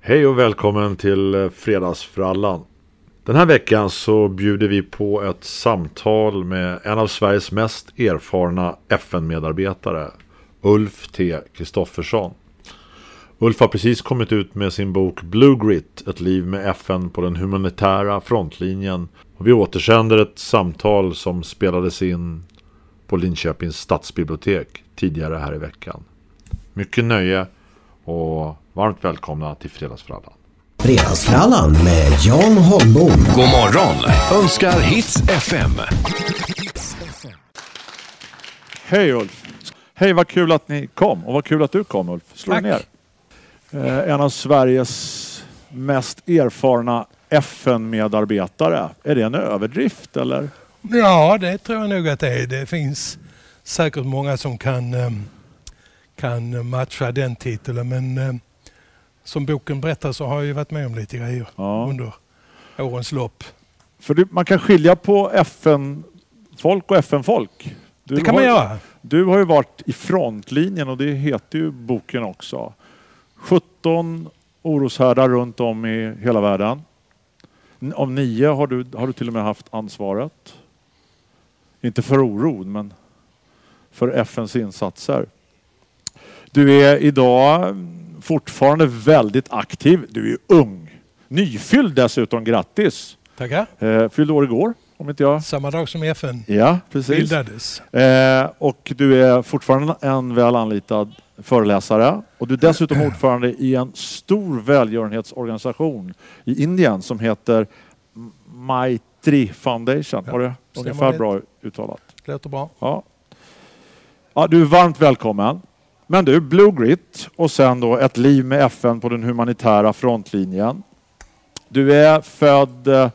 Hej och välkommen till eh, Fredagsfrallan. Den här veckan så bjuder vi på ett samtal med en av Sveriges mest erfarna FN-medarbetare, Ulf T. Kristoffersson. Ulf har precis kommit ut med sin bok Blue Grit, ett liv med FN på den humanitära frontlinjen. Och vi återsänder ett samtal som spelades in på Linköpings stadsbibliotek tidigare här i veckan. Mycket nöje och varmt välkomna till Fredagsfrallan. Fredagsfrallan med Jan Holmbom. God morgon önskar Hits FM. Hej Ulf! Hej vad kul att ni kom och vad kul att du kom Ulf. Slå dig ner. Eh, en av Sveriges mest erfarna FN-medarbetare. Är det en överdrift eller? Ja, det tror jag nog att det är. Det finns säkert många som kan, eh, kan matcha den titeln men eh, som boken berättar så har jag ju varit med om lite grejer Ja. under årens lopp. För du, man kan skilja på FN-folk och FN-folk. Du Det kan har, man göra. Du har ju varit i frontlinjen och det heter ju boken också. 17 oroshärdar runt om i hela världen. Av nio har du, har du till och med haft ansvaret. Inte för oron men för FNs insatser. Du är idag fortfarande väldigt aktiv. Du är ung. Nyfylld dessutom, grattis! Tackar. Eh, fyllde år igår, om inte jag... Samma dag som FN Ja, precis. bildades. Eh, och du är fortfarande en väl anlitad föreläsare. Och du är dessutom ordförande i en stor välgörenhetsorganisation i Indien som heter Maitri Foundation. Ja, Har det ungefär bra uttalat? Låter bra. Ja. ja. Du är varmt välkommen. Men du, Blue Grit och sen då ett liv med FN på den humanitära frontlinjen. Du är född, eh,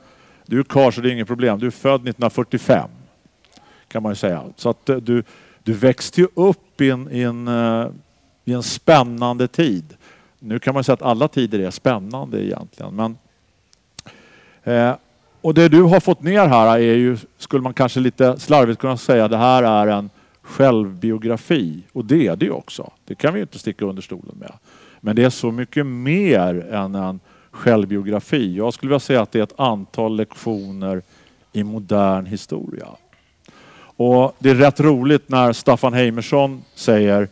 du är karl så det är inget problem, du är född 1945 kan man ju säga. Så att eh, du, du växte ju upp i en, i, en, eh, i en spännande tid. Nu kan man säga att alla tider är spännande egentligen. Men, eh, och det du har fått ner här är ju, skulle man kanske lite slarvigt kunna säga, det här är en självbiografi. Och det är det ju också. Det kan vi ju inte sticka under stolen med. Men det är så mycket mer än en självbiografi. Jag skulle vilja säga att det är ett antal lektioner i modern historia. Och det är rätt roligt när Staffan Heimersson säger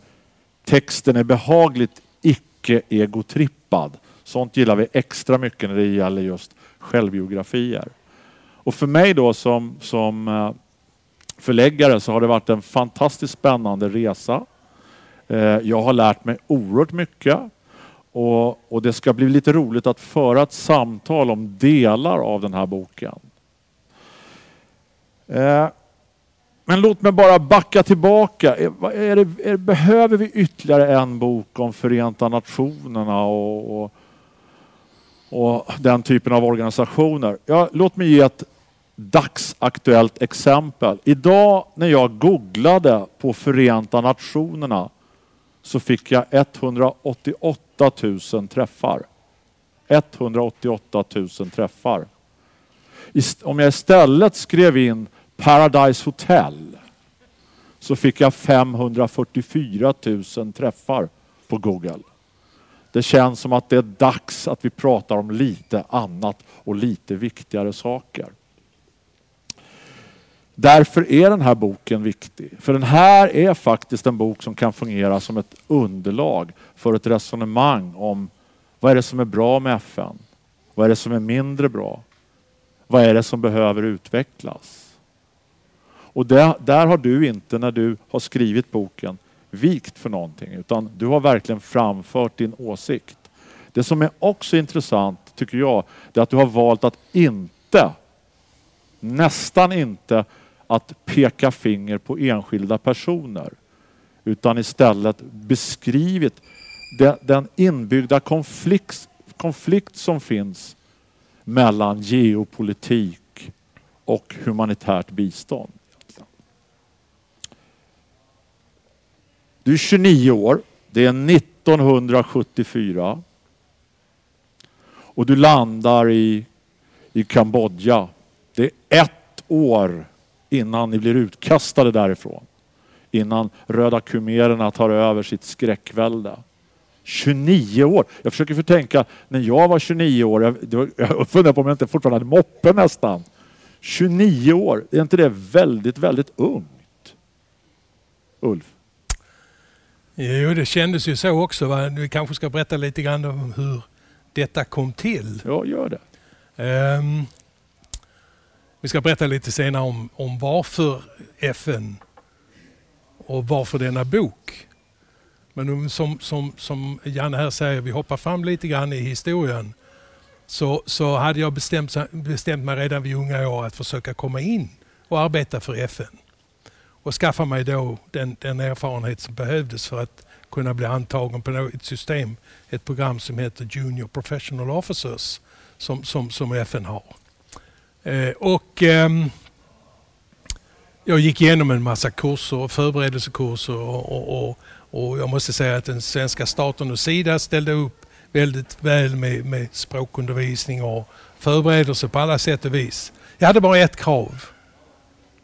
texten är behagligt icke-egotrippad. Sånt gillar vi extra mycket när det gäller just självbiografier. Och för mig då som, som eh, förläggare så har det varit en fantastiskt spännande resa. Eh, jag har lärt mig oerhört mycket och, och det ska bli lite roligt att föra ett samtal om delar av den här boken. Eh, men låt mig bara backa tillbaka. Eh, är det, är, behöver vi ytterligare en bok om Förenta Nationerna och, och, och den typen av organisationer? Ja, låt mig ge ett dagsaktuellt exempel. Idag när jag googlade på Förenta Nationerna så fick jag 188 000 träffar. 188 000 träffar. Om jag istället skrev in Paradise Hotel så fick jag 544 000 träffar på Google. Det känns som att det är dags att vi pratar om lite annat och lite viktigare saker. Därför är den här boken viktig. För den här är faktiskt en bok som kan fungera som ett underlag för ett resonemang om vad är det som är bra med FN? Vad är det som är mindre bra? Vad är det som behöver utvecklas? Och där, där har du inte, när du har skrivit boken, vikt för någonting utan du har verkligen framfört din åsikt. Det som är också intressant, tycker jag, det är att du har valt att inte, nästan inte, att peka finger på enskilda personer. Utan istället beskrivit den inbyggda konflikt, konflikt som finns mellan geopolitik och humanitärt bistånd. Du är 29 år. Det är 1974. Och du landar i, i Kambodja. Det är ett år innan ni blir utkastade därifrån. Innan röda khmererna tar över sitt skräckvälde. 29 år. Jag försöker få tänka när jag var 29 år. Jag, jag funderar på om jag inte fortfarande hade moppe nästan. 29 år, är inte det väldigt, väldigt ungt? Ulf? Jo, det kändes ju så också. Va? Vi kanske ska berätta lite grann om hur detta kom till. Ja, gör det. Um, vi ska berätta lite senare om, om varför FN och varför denna bok. Men som, som, som Janne här säger, vi hoppar fram lite grann i historien. Så, så hade jag bestämt, bestämt mig redan vid unga år att försöka komma in och arbeta för FN. Och skaffa mig då den, den erfarenhet som behövdes för att kunna bli antagen på ett system, ett program som heter Junior Professional Officers som, som, som FN har. Eh, och ehm, jag gick igenom en massa kurser, förberedelsekurser och, och, och, och, jag måste säga att den svenska staten och Sida ställde upp väldigt väl med, med språkundervisning och förberedelse på alla sätt och vis. Jag hade bara ett krav.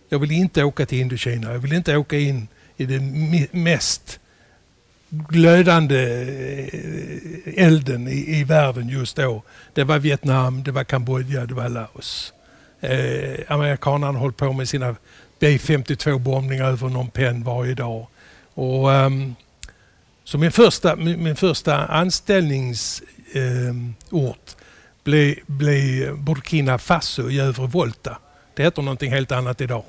Jag vill inte åka till Indokina. Jag vill inte åka in i den mest glödande eh, elden i, i världen just då. Det var Vietnam, det var Kambodja, det var Laos. Eh, amerikanerna höll på med sina B52-bombningar över Phnom Penh varje dag. Och, um, så min första, min, min första anställningsort ehm, blev, blev Burkina Faso i övre Volta. Det heter någonting helt annat idag.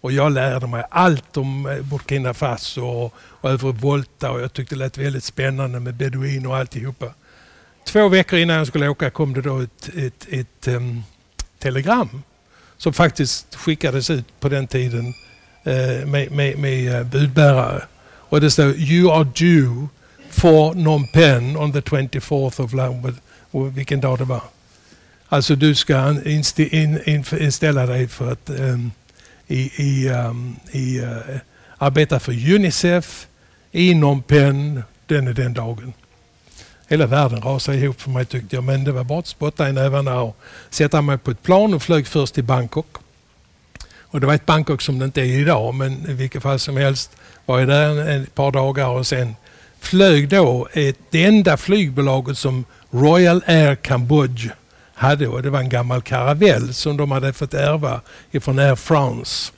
Och jag lärde mig allt om eh, Burkina Faso och, och övre Volta och jag tyckte det lät väldigt spännande med beduiner och alltihopa. Två veckor innan jag skulle åka kom det då ett, ett, ett um, telegram som faktiskt skickades ut på den tiden eh, med, med, med eh, budbärare. Och det står You are due for Phnom Penh on the 24th of Lambert. Vilken dag det var. Alltså du ska inställa dig för att um, i, i, um, i, uh, arbeta för Unicef i Phnom Penh den är den dagen. Hela världen rasade ihop för mig tyckte jag, men det var bara att spotta i nävarna och sätta mig på ett plan och flög först till Bangkok. Och det var ett Bangkok som det inte är idag, men i vilket fall som helst var jag där ett par dagar och sen flög då ett, det enda flygbolaget som Royal Air Cambodge hade och det var en gammal karavell som de hade fått ärva ifrån Air France.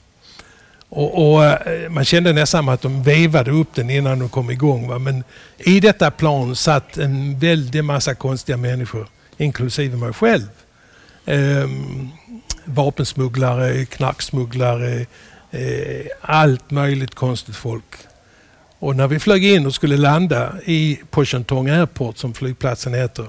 Och, och, eh, man kände nästan att de vevade upp den innan de kom igång. Va? Men i detta plan satt en väldig massa konstiga människor, inklusive mig själv. Ehm, vapensmugglare, knarksmugglare, eh, allt möjligt konstigt folk. Och när vi flög in och skulle landa i Pochentong Airport som flygplatsen heter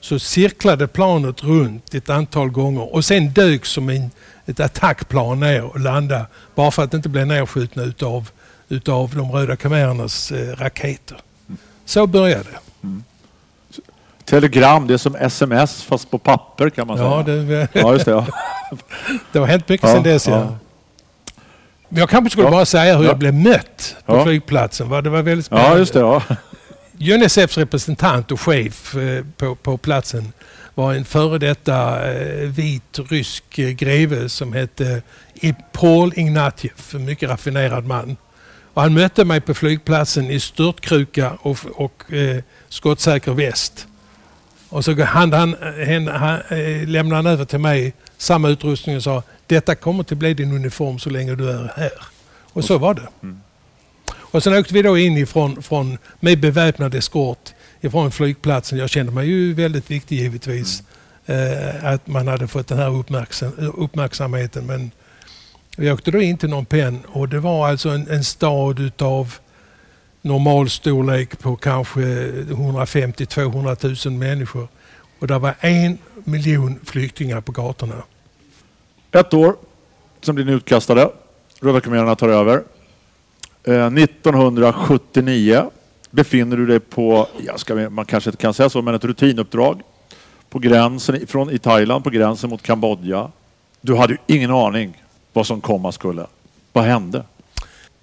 så cirklade planet runt ett antal gånger och sen dök som en ett attackplan ner och landa bara för att inte bli nedskjutna utav, utav de röda khmerernas eh, raketer. Så började det. Mm. Telegram, det är som sms fast på papper kan man ja, säga. Det, ja, just det. Ja. det har hänt mycket ja, sedan dess. Ja. Ja. Jag kanske skulle bara säga hur jag blev mött på flygplatsen. Det var väldigt spännande. Ja, just det. Ja. Unicefs representant och chef eh, på, på platsen var en före detta eh, vit rysk eh, greve som hette Paul Ignatjev, en mycket raffinerad man. Och han mötte mig på flygplatsen i störtkruka och, och eh, skottsäker väst. Och så han, han, han, han, eh, lämnade han över till mig samma utrustning och sa detta kommer att bli din uniform så länge du är här. Och så var det. Mm. Och sen åkte vi då in ifrån, från, med beväpnad eskort ifrån flygplatsen. Jag kände mig ju väldigt viktig givetvis. Eh, att man hade fått den här uppmärksam, uppmärksamheten. Men vi åkte då in till Phnom Penh och det var alltså en, en stad utav normal storlek på kanske 150-200 000 människor. Och det var en miljon flyktingar på gatorna. Ett år, som blir ni utkastade. Röda khmererna tar över. 1979 eh, befinner du dig på, ja, ska man kanske inte kan säga så, men ett rutinuppdrag på gränsen från, i Thailand på gränsen mot Kambodja. Du hade ju ingen aning vad som komma skulle. Vad hände?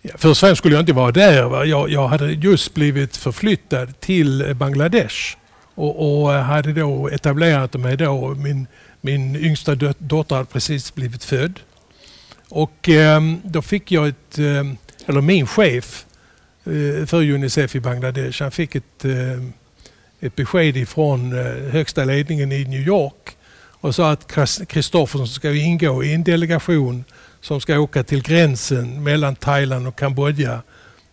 Ja, först och främst skulle jag inte vara där. Va? Jag, jag hade just blivit förflyttad till Bangladesh och, och hade då etablerat mig då. Min, min yngsta dotter hade precis blivit född. Och eh, då fick jag ett, eh, eller min chef Eh, för Unicef i Bangladesh. Han fick ett, eh, ett besked ifrån eh, högsta ledningen i New York och sa att Kristoffersson ska ingå i en delegation som ska åka till gränsen mellan Thailand och Kambodja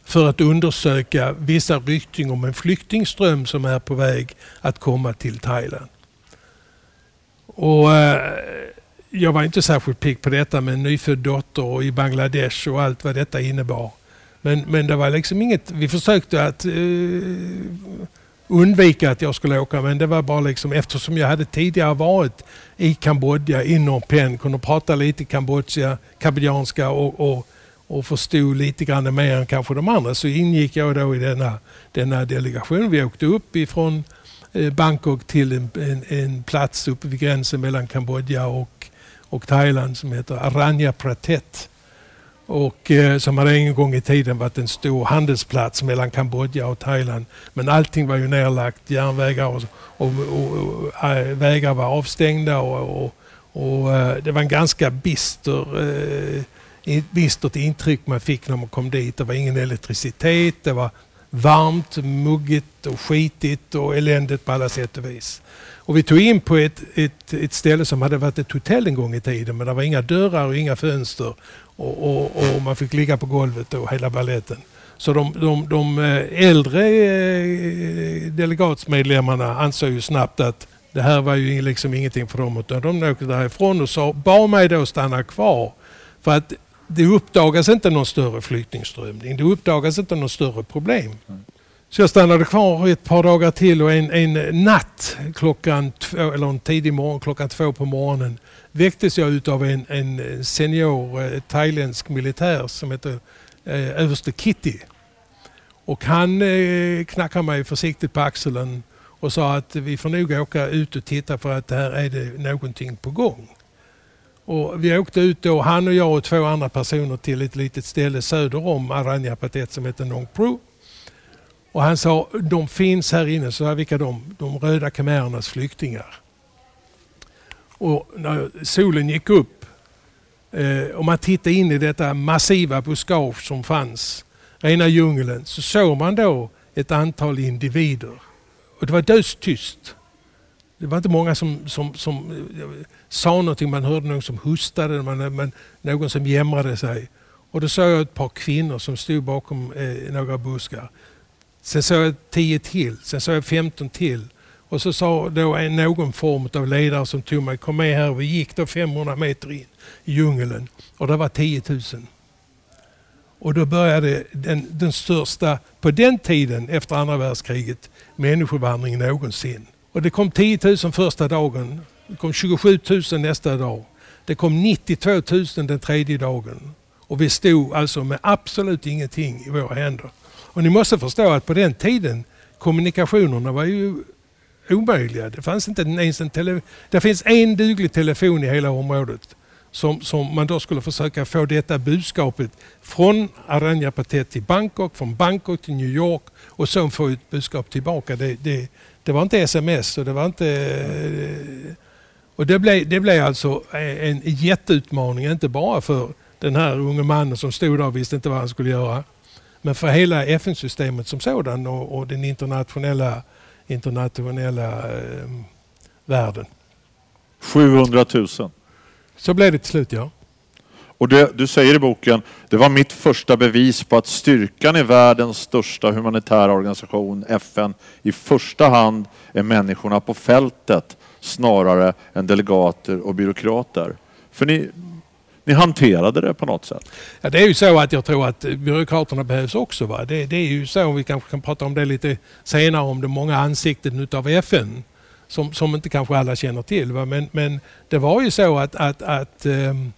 för att undersöka vissa rykten om en flyktingström som är på väg att komma till Thailand. Och, eh, jag var inte särskilt pigg på detta med en nyfödd dotter och i Bangladesh och allt vad detta innebar. Men, men det var liksom inget, vi försökte att uh, undvika att jag skulle åka men det var bara liksom eftersom jag hade tidigare varit i Kambodja, i Phnom Penh, kunde prata lite kambodja, kambodjanska och, och, och förstod lite grann mer än kanske de andra så ingick jag då i denna, denna delegation. Vi åkte upp ifrån eh, Bangkok till en, en, en plats uppe vid gränsen mellan Kambodja och, och Thailand som heter Aranya Pratet och eh, som hade en gång i tiden varit en stor handelsplats mellan Kambodja och Thailand. Men allting var ju nerlagt, järnvägar och, och, och, och eh, vägar var avstängda och, och eh, det var en ganska bister, äh, bistert intryck man fick när man kom dit. Det var ingen elektricitet, det var varmt, muggigt och skitigt och eländigt på alla sätt och vis. Och vi tog in på ett, ett, ett ställe som hade varit ett hotell en gång i tiden men det var inga dörrar och inga fönster och, och, och man fick ligga på golvet och hela balletten. Så de, de, de eh, äldre eh, delegatsmedlemmarna ansåg ju snabbt att det här var ju liksom ingenting för dem utan de åkte därifrån och sa, bad mig då stanna kvar. För att det uppdagas inte någon större flyktingströmning. Det uppdagas inte någon större problem. Mm. Så jag stannade kvar ett par dagar till och en, en natt klockan två, eller en tidig morgon klockan två på morgonen väcktes jag utav en, en senior eh, thailändsk militär som heter eh, överste Kitty. Och han eh, knackade mig försiktigt på axeln och sa att vi får nog åka ut och titta för att här är det någonting på gång. Och vi åkte ut då, han och jag och två andra personer till ett litet ställe söder om Aranyapatet som heter Nong Pro. Och han sa, de finns här inne, så vilka de? De röda khmerernas flyktingar. Och när solen gick upp eh, och man tittade in i detta massiva buskage som fanns, rena djungeln, så såg man då ett antal individer. Och det var dödstyst. Det var inte många som, som, som eh, sa någonting, man hörde någon som hustade, man, man, någon som jämrade sig. Och då såg jag ett par kvinnor som stod bakom eh, några buskar. Sen såg jag 10 till, sen såg jag femton till. Och så sa då en, någon form av ledare som tog mig, kom med här. Vi gick då 500 meter in i djungeln och det var 10 000. Och då började den, den största, på den tiden efter andra världskriget, människovandringen någonsin. Och det kom 10 000 första dagen, det kom 27 000 nästa dag. Det kom 92 000 den tredje dagen. Och vi stod alltså med absolut ingenting i våra händer. Och ni måste förstå att på den tiden kommunikationerna var ju omöjliga. Det fanns inte ens en tele Det finns en duglig telefon i hela området som, som man då skulle försöka få detta budskapet från Aranjapatet till Bangkok, från Bangkok till New York och sen få ett budskap tillbaka. Det, det, det var inte sms och det var inte... Eh, och det blev, det blev alltså en jätteutmaning, inte bara för den här unge mannen som stod där och visste inte vad han skulle göra. Men för hela FN-systemet som sådan och, och den internationella internationella eh, världen. 700 000? Så blev det till slut, ja. Och det, du säger i boken, det var mitt första bevis på att styrkan i världens största humanitära organisation, FN, i första hand är människorna på fältet snarare än delegater och byråkrater. För ni, ni hanterade det på något sätt? Ja, det är ju så att jag tror att byråkraterna behövs också. Va? Det, det är ju så, vi kanske kan prata om det lite senare, om det många ansikten utav FN som, som inte kanske alla känner till. Va? Men, men det var ju så att, att, att um,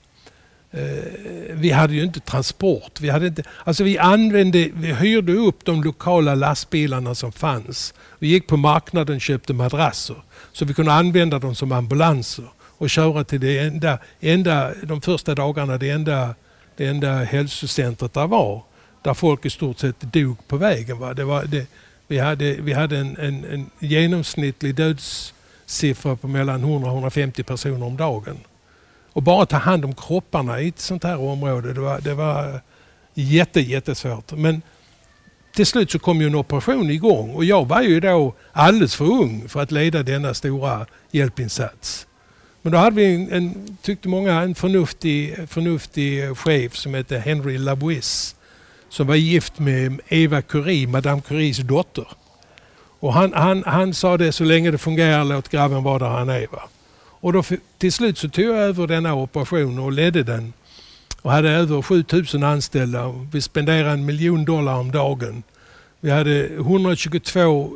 vi hade ju inte transport. Vi, hade inte, alltså vi, använde, vi hyrde upp de lokala lastbilarna som fanns. Vi gick på marknaden och köpte madrasser så vi kunde använda dem som ambulanser och köra till det enda, enda, de första dagarna, det enda, det enda hälsocentret där var. Där folk i stort sett dog på vägen. Va? Det var, det, vi hade, vi hade en, en, en genomsnittlig dödssiffra på mellan 100 150 personer om dagen. Och bara ta hand om kropparna i ett sånt här område, det var, det var jätte, jättesvårt. Men till slut så kom ju en operation igång och jag var ju då alldeles för ung för att leda denna stora hjälpinsats. Men då hade vi, en, en, tyckte många, en förnuftig, förnuftig chef som hette Henry Labouisse som var gift med Eva Curie, Madame Curies dotter. Och han, han, han sa det, så länge det fungerar, låt grabben vara där han är. Va? Och då, till slut så tog jag över denna operation och ledde den. Och hade över 7000 anställda. Vi spenderade en miljon dollar om dagen. Vi hade 122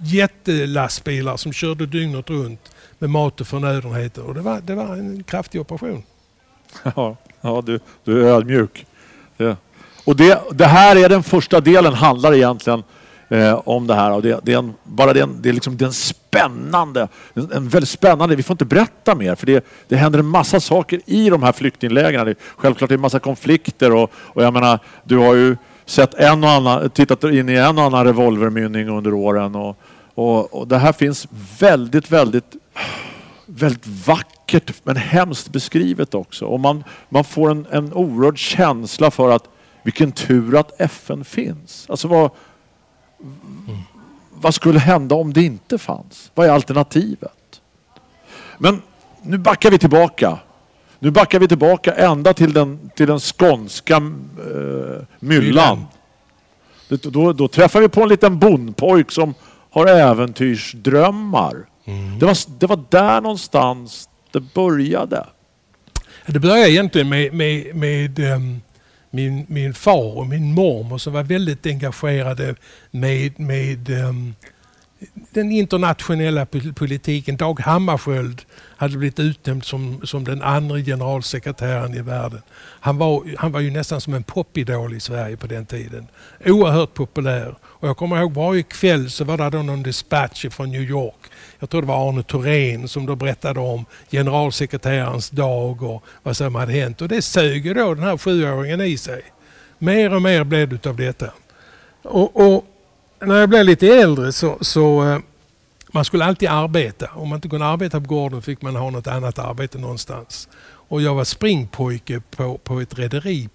jättelastbilar som körde dygnet runt med mat och förnödenheter. Och det, var, det var en kraftig operation. Ja, ja du, du är ödmjuk. Det. Och det, det här är den första delen, handlar egentligen eh, om det här. Och det, det är en, bara det, det är liksom den spännande, en, en, väldigt spännande, vi får inte berätta mer för det, det händer en massa saker i de här flyktinglägren. Självklart är det en massa konflikter och, och jag menar, du har ju sett en och annan, tittat in i en och annan revolvermynning under åren och, och, och det här finns väldigt, väldigt väldigt vackert men hemskt beskrivet också. Och man, man får en, en oerhörd känsla för att vilken tur att FN finns. Alltså vad, vad skulle hända om det inte fanns? Vad är alternativet? Men nu backar vi tillbaka. Nu backar vi tillbaka ända till den, till den skånska eh, myllan. Då, då, då, träffar vi på en liten bondpojk som har äventyrsdrömmar. Mm. Det, var, det var där någonstans det började. Det började egentligen med, med, med um min, min far och min mormor som var väldigt engagerade med, med um, den internationella politiken. Dag Hammarskjöld hade blivit utnämnd som, som den andra generalsekreteraren i världen. Han var, han var ju nästan som en popidol i Sverige på den tiden. Oerhört populär. Och jag kommer ihåg varje kväll så var det då någon dispatch från New York jag tror det var Arne Thorén som då berättade om generalsekreterarens dag och vad som hade hänt. Och det sög då den här sjuåringen i sig. Mer och mer blev det av detta. Och, och, när jag blev lite äldre så, så eh, man skulle alltid arbeta. Om man inte kunde arbeta på gården fick man ha något annat arbete någonstans. Och jag var springpojke på, på ett rederi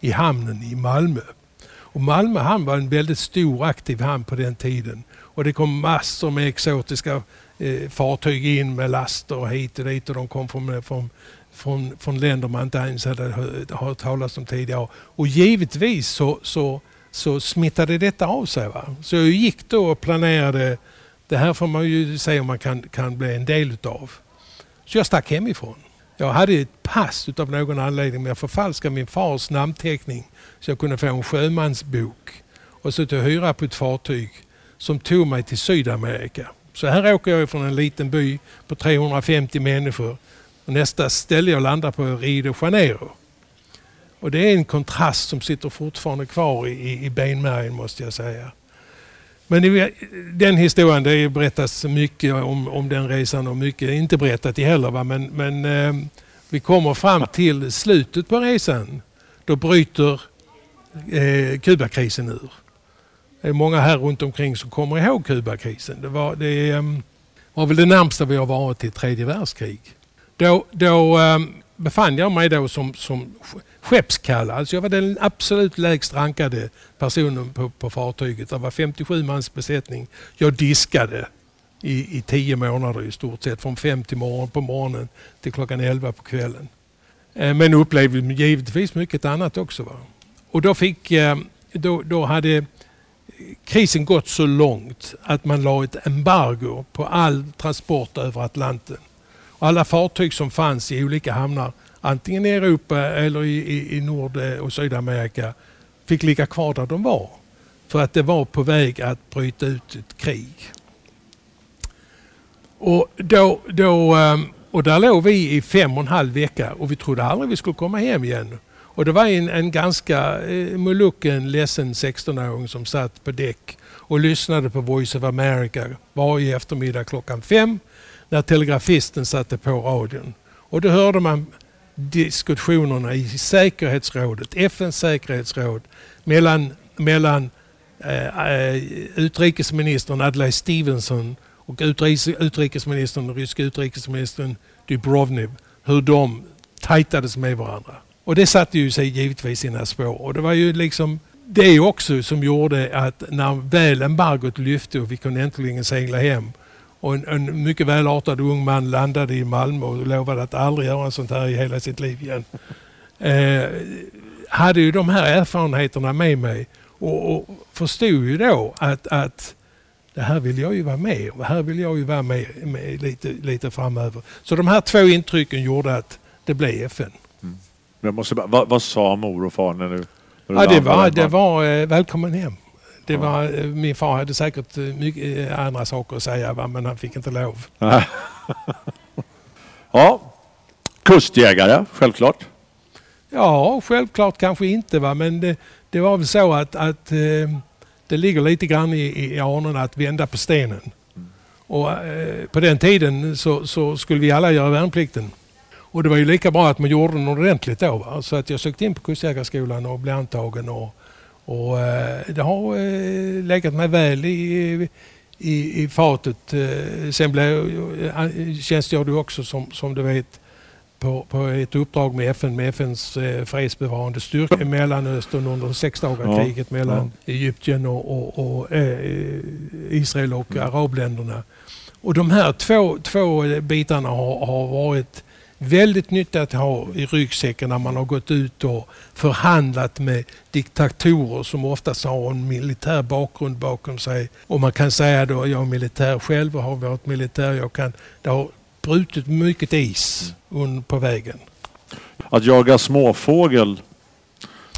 i hamnen i Malmö. Och Malmö hamn var en väldigt stor aktiv hamn på den tiden. Och det kom massor med exotiska eh, fartyg in med laster hit och dit och de kom från, från, från, från länder man inte ens hade hört talas om tidigare. Och givetvis så, så, så smittade detta av sig. Va? Så jag gick då och planerade, det här får man ju se om man kan, kan bli en del utav. Så jag stack hemifrån. Jag hade ett pass utav någon anledning men jag förfalskade min fars namnteckning så jag kunde få en sjömansbok och så till hyra på ett fartyg som tog mig till Sydamerika. Så här åker jag från en liten by på 350 människor. Och nästa ställe jag landar på är Rio de Janeiro. Och det är en kontrast som sitter fortfarande kvar i, i benmärgen måste jag säga. Men den historien, det berättas mycket om, om den resan och mycket inte berättat i heller. Va? Men, men eh, vi kommer fram till slutet på resan. Då bryter eh, Kubakrisen ur. Det är många här runt omkring som kommer ihåg Kubakrisen. Det var, det eh, var väl det närmsta vi har varit till tredje världskrig. Då, då eh, befann jag mig då som, som skeppskallad. Alltså jag var den absolut lägst rankade personen på, på fartyget. Det var 57 mans besättning. Jag diskade i, i tio månader i stort sett. Från fem till morgon, på morgonen till klockan elva på kvällen. Eh, men upplevde givetvis mycket annat också. Va? Och då, fick, eh, då, då hade krisen gått så långt att man la ett embargo på all transport över Atlanten. Alla fartyg som fanns i olika hamnar, antingen i Europa eller i, i, i Nord och Sydamerika, fick ligga kvar där de var. För att det var på väg att bryta ut ett krig. Och, då, då, ehm, och där låg vi i fem och en halv vecka och vi trodde aldrig vi skulle komma hem igen. Och det var en, en ganska eh, mulucken, ledsen 16-åring som satt på däck och lyssnade på Voice of America varje eftermiddag klockan fem när telegrafisten satte på radion. Och då hörde man diskussionerna i säkerhetsrådet, FNs säkerhetsråd, mellan, mellan eh, eh, utrikesministern Adlai Stevenson och utrikesministern, den ryska utrikesministern Dubrovnik, hur de tajtades med varandra. Och det satte ju sig givetvis sina spår. Och det var ju liksom det också som gjorde att när väl embargot lyfte och vi kunde äntligen segla hem och en, en mycket välartad ung man landade i Malmö och lovade att aldrig göra sånt här i hela sitt liv igen. Eh, hade ju de här erfarenheterna med mig och, och förstod ju då att, att det här vill jag ju vara med och här vill jag ju vara med, med lite, lite framöver. Så de här två intrycken gjorde att det blev FN. Mm. Jag måste vad, vad sa mor och far när du, när du ja, det var, det var eh, välkommen hem. Det var. Eh, min far hade säkert eh, mycket eh, andra saker att säga va? men han fick inte lov. ja, kustjägare, självklart. Ja, självklart kanske inte va? men det, det var väl så att, att det ligger lite grann i, i anorna att vända på stenen. Och eh, på den tiden så, så, skulle vi alla göra värnplikten. Och det var ju lika bra att man gjorde den ordentligt då. Va? Så att jag sökte in på Kustjägarskolan och blev antagen. Och, och eh, det har eh, legat mig väl i, i, i fatet. Eh, sen blev, tjänstgör du också som, som du vet på, på ett uppdrag med FN, med FNs eh, fredsbevarande styrka i Mellanöstern under sexdagarskriget ja. mellan ja. Egypten och, och, och eh, Israel och mm. arabländerna. Och de här två, två bitarna har, har varit väldigt nyttigt att ha i ryggsäcken när man har gått ut och förhandlat med diktatorer som oftast har en militär bakgrund bakom sig. Och man kan säga då, jag är militär själv och har varit militär. Jag kan, det har brutit mycket is mm. på vägen. Att jaga småfågel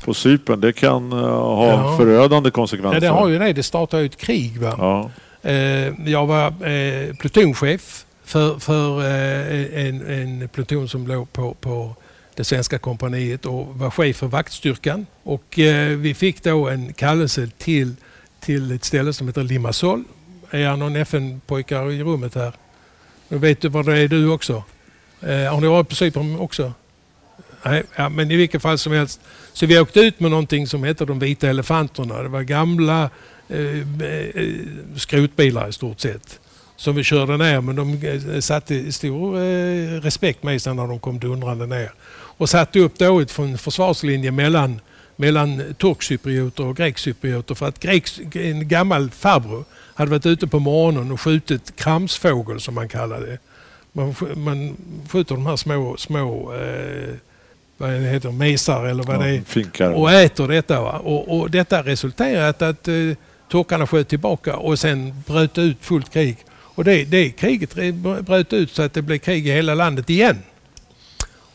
på Cypern, det kan uh, ha ja. förödande konsekvenser. Ja, det har ju det. Det startar ju ett krig. Va? Ja. Uh, jag var uh, plutonchef för, för eh, en, en pluton som låg på, på det svenska kompaniet och var chef för vaktstyrkan. Och eh, vi fick då en kallelse till, till ett ställe som heter Limassol. Är det någon FN-pojkar i rummet här? Nu vet du var det är du också. Eh, har ni varit på Cypern också? Nej, ja, men i vilket fall som helst. Så vi åkte ut med någonting som heter de vita elefanterna. Det var gamla eh, eh skrotbilar i stort sett som vi körde ner men de eh, satte stor eh, respekt med sig när de kom dundrande ner. Och satte upp då en försvarslinje mellan, mellan turkcyprioter och grekcyprioter för att grek, en gammal farbror hade varit ute på morgonen och skjutit kramsfågel som man kallar det. Man, man skjuter de här små, små eh, vad det heter, mesar eller vad ja, det är finkar. och äter detta. Va? Och, och detta resulterade att eh, turkarna sköt tillbaka och sen bröt ut fullt krig. Och det, det kriget bröt ut så att det blev krig i hela landet igen.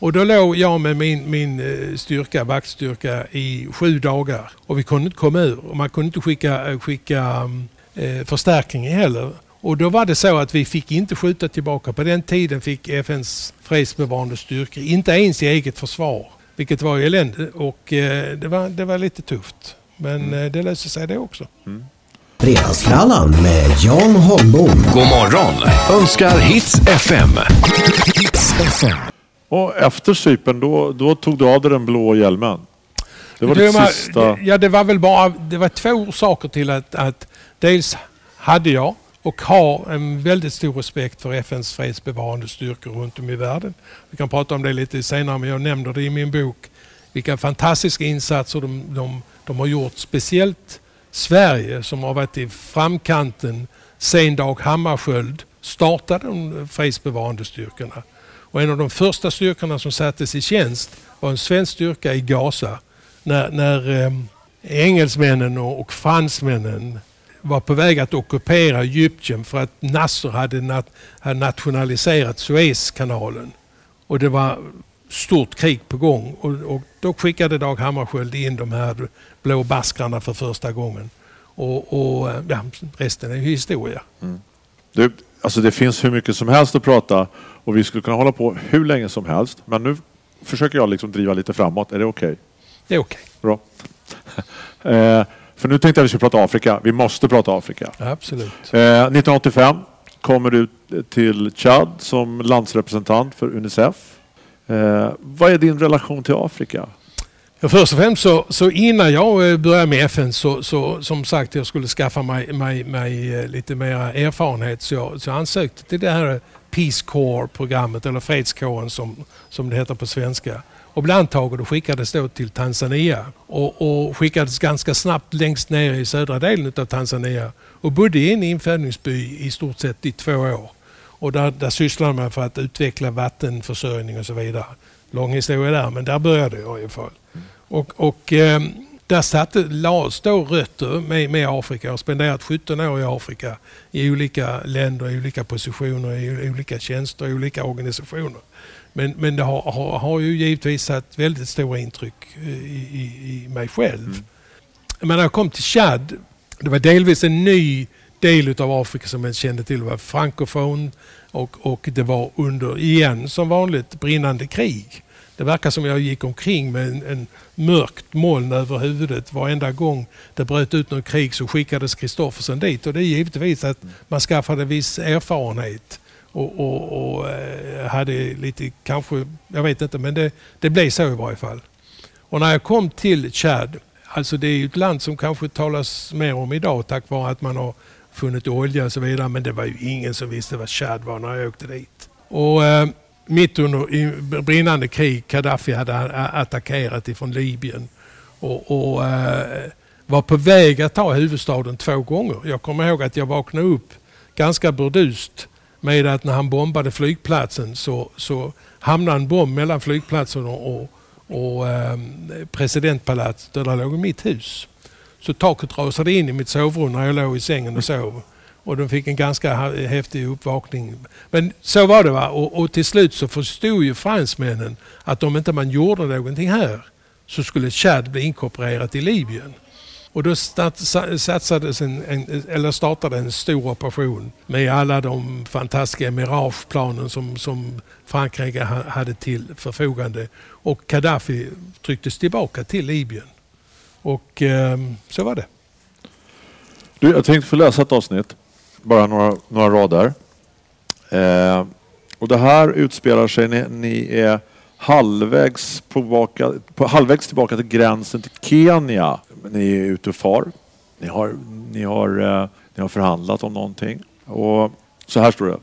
Och då låg jag med min, min eh, styrka, vaktstyrka i sju dagar och vi kunde inte komma ur. Och man kunde inte skicka, skicka mm, eh, förstärkning heller. Och då var det så att vi fick inte skjuta tillbaka. På den tiden fick FNs fredsbevarande styrkor inte ens i eget försvar. Vilket var elände och eh, det, var, det var lite tufft. Men mm. eh, det löste sig det också. Mm. Fredagsfrallan med Jan Holmbom. God morgon önskar Hits FM. Hits FM. Och efter Cypern då, då tog du av dig den blå hjälmen? Det var det, det sista... Ja, det var väl bara det var två orsaker till att, att dels hade jag och har en väldigt stor respekt för FNs fredsbevarande styrkor runt om i världen. Vi kan prata om det lite senare men jag nämner det i min bok. Vilka fantastiska insatser de, de, de har gjort. Speciellt Sverige som har varit i framkanten sen Dag Hammarskjöld startade de fredsbevarande styrkorna. Och en av de första styrkorna som sattes i tjänst var en svensk styrka i Gaza när, när eh, engelsmännen och, och fransmännen var på väg att ockupera Egypten för att Nasser hade, nat hade nationaliserat Suezkanalen. Och det var stort krig på gång och, och då skickade Dag Hammarskjöld in de här blå baskrarna för första gången. Och, och ja, resten är historia. Mm. Det, alltså det finns hur mycket som helst att prata och vi skulle kunna hålla på hur länge som helst. Men nu försöker jag liksom driva lite framåt. Är det okej? Okay? Det är okej. Okay. Bra. eh, för nu tänkte jag att vi skulle prata Afrika. Vi måste prata Afrika. Absolut. Eh, 1985 kommer du till Chad som landsrepresentant för Unicef. Eh, vad är din relation till Afrika? Ja, först och främst så, så innan jag eh, började med FN så, så som sagt jag skulle skaffa mig, mig, mig eh, lite mer erfarenhet så jag så ansökte till det här Peace Corps-programmet eller fredskåren som, som det heter på svenska. och blev antagen och skickades då till Tanzania. Och, och skickades ganska snabbt längst ner i södra delen av Tanzania och bodde i en infödningsby i stort sett i två år. Och där, där sysslade man för att utveckla vattenförsörjning och så vidare. Lång historia där, men där började jag i alla fall. Och, och eh, där satte, lades då rötter med, med Afrika. Jag har spenderat 17 år i Afrika i olika länder, i olika positioner, i olika tjänster, i olika organisationer. Men, men det har, har, har ju givetvis satt väldigt stora intryck i, i, i mig själv. Mm. Men när jag kom till Chad, det var delvis en ny del av Afrika som man kände till. Det var frankofon och, och det var under, igen som vanligt, brinnande krig. Det verkar som jag gick omkring med en, en mörkt moln över huvudet. Varenda gång det bröt ut något krig så skickades Kristoffersen dit och det är givetvis att man skaffade viss erfarenhet och, och, och eh, hade lite, kanske, jag vet inte, men det, det blev så i varje fall. Och när jag kom till Chad, alltså det är ett land som kanske talas mer om idag tack vare att man har funnit olja och så vidare, men det var ju ingen som visste vad Chad var när jag åkte dit. Och eh, mitt under i brinnande krig, Gaddafi hade attackerat ifrån Libyen och, och eh, var på väg att ta huvudstaden två gånger. Jag kommer ihåg att jag vaknade upp ganska burdust med att när han bombade flygplatsen så, så hamnade en bomb mellan flygplatsen och, och, och eh, presidentpalatset där låg mitt hus. Så taket rasade in i mitt sovrum när jag låg i sängen och sov. Och de fick en ganska häftig uppvakning. Men så var det. Va? Och, och till slut så förstod ju fransmännen att om inte man gjorde någonting här så skulle Chad bli inkorporerat i Libyen. Och då satsades en, en, eller startade en stor operation med alla de fantastiska Mirage-planen som, som Frankrike hade till förfogande. Och Gaddafi trycktes tillbaka till Libyen. Och eh, så var det. Du, jag tänkte få läsa ett avsnitt, bara några, några rader. Eh, och det här utspelar sig när ni är halvvägs, tillbaka, på, halvvägs tillbaka till gränsen till Kenya. Ni är ute och far. Ni har, ni har, eh, ni har förhandlat om någonting. Och så här står det.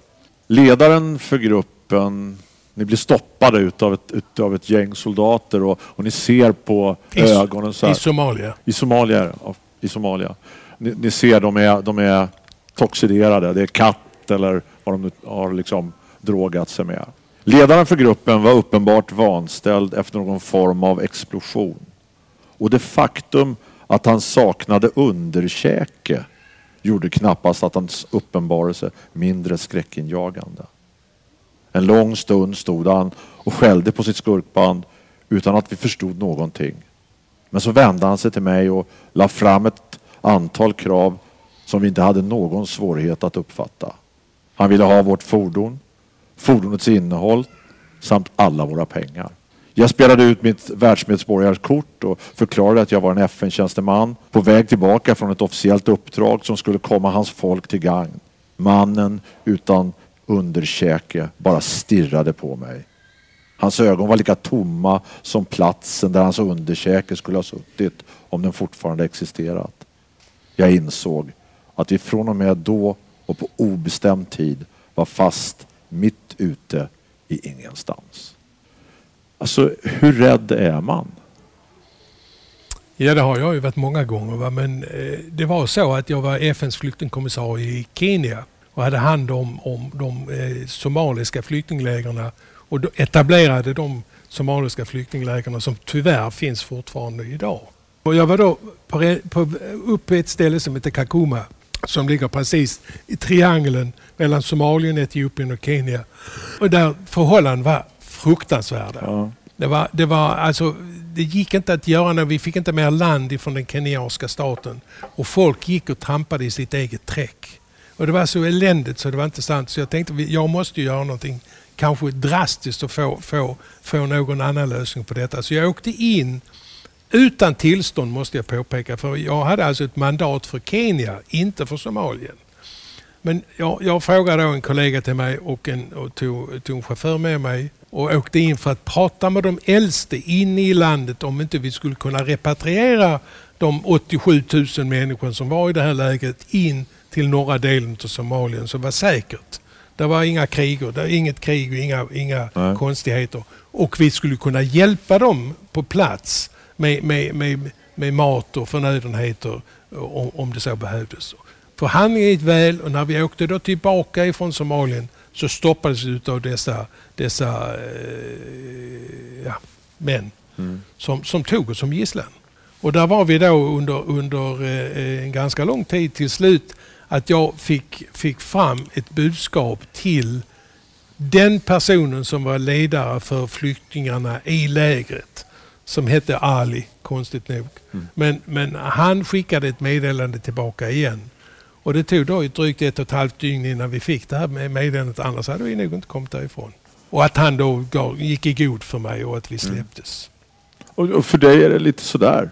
Ledaren för gruppen ni blir stoppade utav ett, utav ett gäng soldater och, och ni ser på I, ögonen så här. I Somalia? I Somalia, ja, i Somalia. Ni, ni, ser, de är, de är toxiderade. Det är katt eller vad de har liksom drogat sig med. Ledaren för gruppen var uppenbart vanställd efter någon form av explosion. Och det faktum att han saknade underkäke gjorde knappast att hans uppenbarelse mindre skräckinjagande. En lång stund stod han och skällde på sitt skurkband utan att vi förstod någonting. Men så vände han sig till mig och la fram ett antal krav som vi inte hade någon svårighet att uppfatta. Han ville ha vårt fordon, fordonets innehåll samt alla våra pengar. Jag spelade ut mitt världsmedborgarkort och förklarade att jag var en FN-tjänsteman på väg tillbaka från ett officiellt uppdrag som skulle komma hans folk till gagn. Mannen utan underkäke bara stirrade på mig. Hans ögon var lika tomma som platsen där hans underkäke skulle ha suttit om den fortfarande existerat. Jag insåg att vi från och med då och på obestämd tid var fast mitt ute i ingenstans. Alltså, hur rädd är man? Ja, det har jag ju varit många gånger. Men eh, det var så att jag var FNs flyktingkommissarie i Kenya och hade hand om, om de eh, somaliska flyktinglägren och etablerade de somaliska flyktinglägren som tyvärr finns fortfarande idag. Och jag var då på, på, uppe på ett ställe som heter Kakuma som ligger precis i triangeln mellan Somalien, Etiopien och Kenya. Och där förhållandena var fruktansvärda. Ja. Det, var, det, var, alltså, det gick inte att göra något. Vi fick inte mer land ifrån den kenyanska staten. Och folk gick och trampade i sitt eget träck. Och det var så eländigt så det var inte sant. Så jag tänkte jag måste göra någonting kanske drastiskt och få, få, få någon annan lösning på detta. Så jag åkte in utan tillstånd måste jag påpeka. För jag hade alltså ett mandat för Kenya, inte för Somalien. Men jag, jag frågade då en kollega till mig och, en, och tog, tog en chaufför med mig och åkte in för att prata med de äldste inne i landet om inte vi skulle kunna repatriera de 87 000 människor som var i det här läget in till norra delen av Somalien som var säkert. Det var inga krig, det var inget krig och inga, inga konstigheter. och vi skulle kunna hjälpa dem på plats med, med, med, med mat och förnödenheter om, om det så behövdes. Förhandlingen gick väl och när vi åkte då tillbaka ifrån Somalien så stoppades vi av dessa, dessa eh, ja, män mm. som, som tog oss som gisslan. Och där var vi då under, under eh, en ganska lång tid till slut att jag fick, fick fram ett budskap till den personen som var ledare för flyktingarna i lägret som hette Ali, konstigt nog. Mm. Men, men han skickade ett meddelande tillbaka igen. Och det tog då drygt ett och ett halvt dygn innan vi fick det här meddelandet, annars hade vi nog inte kommit därifrån. Och att han då gick i god för mig och att vi mm. släpptes. Mm. Och för dig är det lite sådär?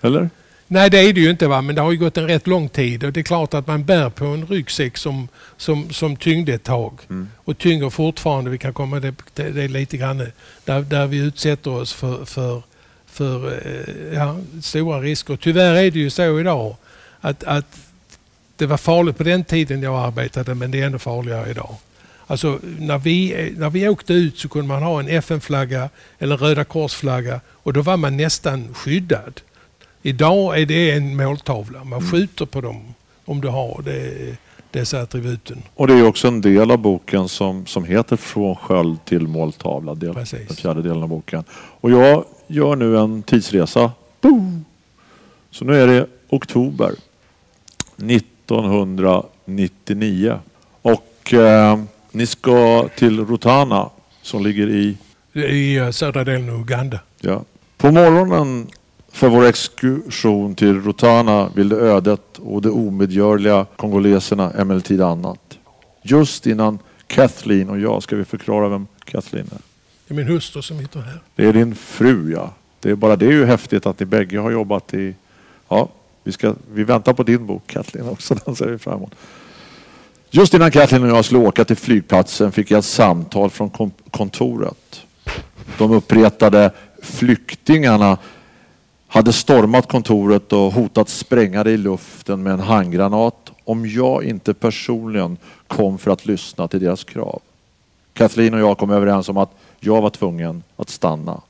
Eller? Nej, det är det ju inte, va? men det har ju gått en rätt lång tid och det är klart att man bär på en ryggsäck som, som, som tyngde ett tag mm. och tynger fortfarande. Vi kan komma det, det, det lite grann där, där vi utsätter oss för, för, för eh, ja, stora risker. Tyvärr är det ju så idag att, att det var farligt på den tiden jag arbetade men det är ännu farligare idag. Alltså, när, vi, när vi åkte ut så kunde man ha en FN-flagga eller Röda korsflagga och då var man nästan skyddad. Idag är det en måltavla. Man mm. skjuter på dem om du har det, dessa attributen. Och det är också en del av boken som, som heter Från sköld till måltavla. Del, den fjärde delen av boken. Och jag gör nu en tidsresa. Boom! Så nu är det oktober 1999. Och eh, ni ska till Rutana som ligger i... I eh, södra delen av Uganda. Ja. På morgonen för vår exkursion till Rutana ville ödet och de omedgörliga kongoleserna emellertid annat. Just innan Kathleen och jag, ska vi förklara vem Kathleen är? Det är min hustru som sitter här. Det är din fru ja. Det är bara det är ju häftigt att ni bägge har jobbat i... Ja, vi, ska, vi väntar på din bok Kathleen också, den ser vi fram emot. Just innan Kathleen och jag skulle åka till flygplatsen fick jag ett samtal från kontoret. De uppretade flyktingarna hade stormat kontoret och hotat spränga det i luften med en handgranat om jag inte personligen kom för att lyssna till deras krav. Kathleen och jag kom överens om att jag var tvungen att stanna.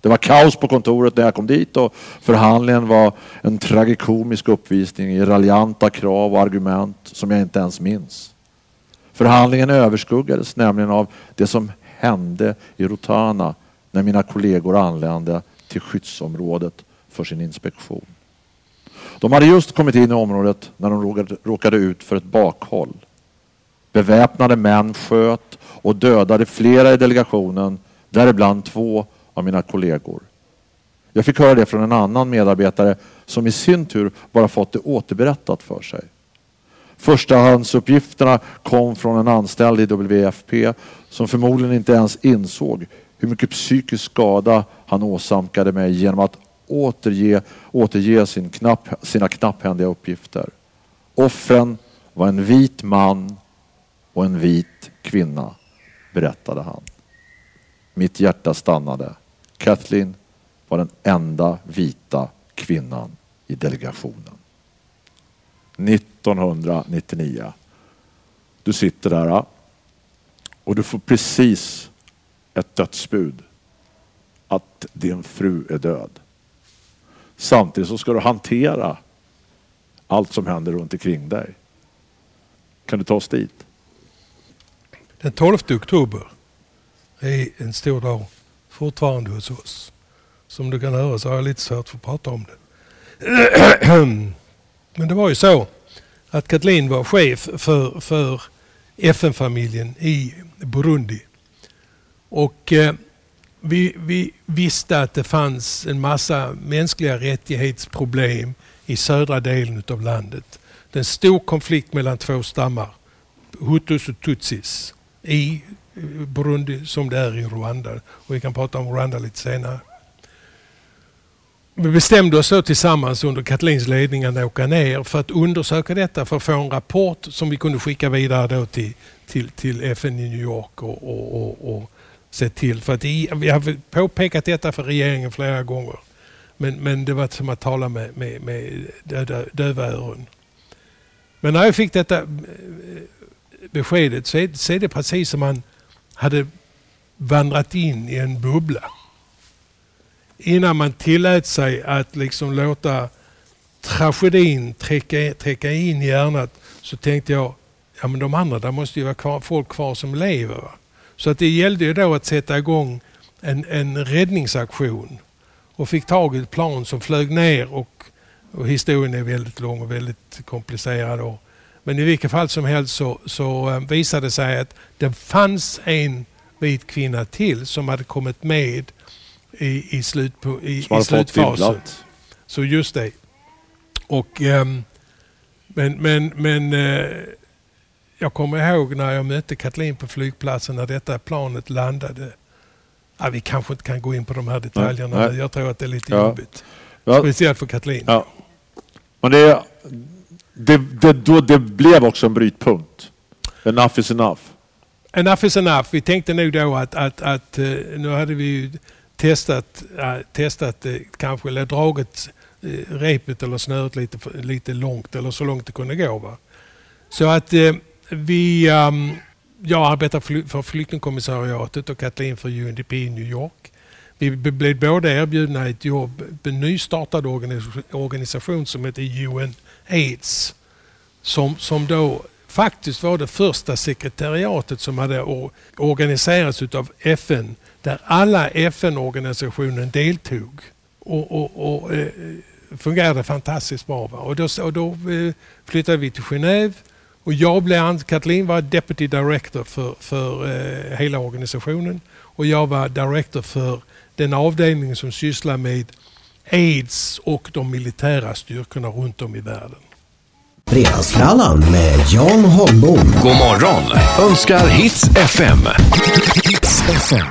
Det var kaos på kontoret när jag kom dit och förhandlingen var en tragikomisk uppvisning i raljanta krav och argument som jag inte ens minns. Förhandlingen överskuggades nämligen av det som hände i Rotana när mina kollegor anlände till skyddsområdet för sin inspektion. De hade just kommit in i området när de råkade ut för ett bakhåll. Beväpnade män sköt och dödade flera i delegationen, däribland två av mina kollegor. Jag fick höra det från en annan medarbetare som i sin tur bara fått det återberättat för sig. Förstahandsuppgifterna kom från en anställd i WFP som förmodligen inte ens insåg hur mycket psykisk skada han åsamkade mig genom att återge, återge sin knapp, sina knapphändiga uppgifter. Offren var en vit man och en vit kvinna, berättade han. Mitt hjärta stannade. Kathleen var den enda vita kvinnan i delegationen. 1999. Du sitter där och du får precis ett dödsbud att din fru är död. Samtidigt så ska du hantera allt som händer runt omkring dig. Kan du ta oss dit? Den 12 oktober är en stor dag fortfarande hos oss. Som du kan höra så har jag lite svårt för att prata om det. Men det var ju så att Kathleen var chef för, för FN-familjen i Burundi. Och eh, vi, vi, visste att det fanns en massa mänskliga rättighetsproblem i södra delen av landet. Det är en stor konflikt mellan två stammar, hutus och tutsis, i eh, Burundi som det är i Rwanda. Och vi kan prata om Rwanda lite senare. Vi bestämde oss så tillsammans under Katalins ledning att åka ner för att undersöka detta för att få en rapport som vi kunde skicka vidare då till, till, till FN i New York och, och, och, och sett till. För att i, vi har påpekat detta för regeringen flera gånger. Men, men det var som att tala med, med, med döda, döva öron. Men när jag fick detta eh, beskedet så är, så är det precis som man hade vandrat in i en bubbla. Innan man tillät sig att liksom låta tragedin träcka, träcka in i hjärnat så tänkte jag, ja men de andra, där måste ju vara kvar, folk kvar som lever. Va? Så att det gällde ju då att sätta igång en, en räddningsaktion och fick tag i ett plan som flög ner och, och historien är väldigt lång och väldigt komplicerad. Och, men i vilket fall som helst så, så eh, visade det sig att det fanns en vit kvinna till som hade kommit med i, i, slut i, i slutfasen. Så just det. Och, um, men men, men uh, jag kommer ihåg när jag mötte Kathleen på flygplatsen när detta planet landade. Ja, vi kanske inte kan gå in på de här detaljerna. Nej, nej. Jag tror att det är lite ja. jobbigt. Ja. Speciellt för Kathleen. Ja. Men det, det, det, då, det blev också en brytpunkt. Enough is enough. Enough is enough. Vi tänkte nog då att, att, att eh, nu hade vi testat, äh, testat kanske, eller dragit äh, repet eller snöret lite, lite långt eller så långt det kunde gå. Va? Så att vi, um, jag arbetar för flyktingkommissariatet och Kathleen för UNDP i New York. Vi blev båda erbjudna ett jobb på en nystartad organisation som heter UNAIDS. Som, som då faktiskt var det första sekretariatet som hade organiserats av FN där alla FN-organisationen deltog och, och, och eh, fungerade fantastiskt bra. Och då, och då eh, flyttade vi till Genève och jag blev, Kathleen var Deputy Director för, för eh, hela organisationen och jag var Director för den avdelning som sysslar med AIDS och de militära styrkorna runt om i världen. Fredagsfrallan med Jan Holmbom. God morgon önskar Hits FM. Hits FM.